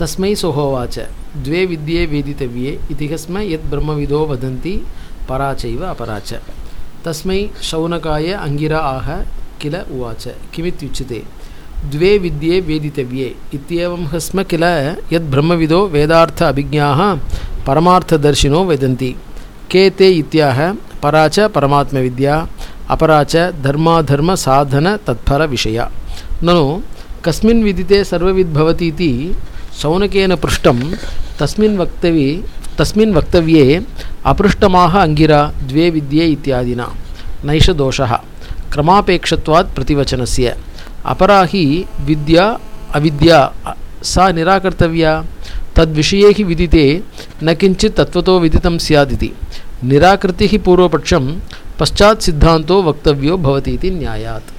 तस्मै सोहोवाच। द्वे विद्ये वेदितव्ये इति स्म यद् ब्रह्मविदो वदन्ति, परा चैव अपरा च। तस्मै शौनकाय अङ्गिरा आह, किल उवाच। किमित्युच्यते? द्वे विद्ये वेदितव्ये इत्येवं स्म किल यद् ब्रह्मविदो वेदार्थ अभिज्ञाः परमार्थदर्शिनो वदन्ति। के ते इत्याह? परा च परमात्मविद्या, अपरा च धर्माधर्मसाधनतत्फलविषया। ननु, कस्मिन् विदिते सर्वविद् इति शौनकेन पृष्टं, तस्मिन् वक्तव्ये तस्मिन् वक्तव्ये अपृष्टमाह अङ्गिरा, द्वे विद्ये इत्यादिना। नैष दोषः। क्रमापेक्षत्वात् प्रतिवचनस्य। अपरा हि विद्या, अविद्या सा निराकर्तव्या। तद्विषये हि विदिते, न किञ्चित् तत्त्वतो विदितं स्यादिति। निराकृतिः पूर्वपक्षं, पश्चात् सिद्धान्तो वक्तव्यो भवति इति न्यायात्।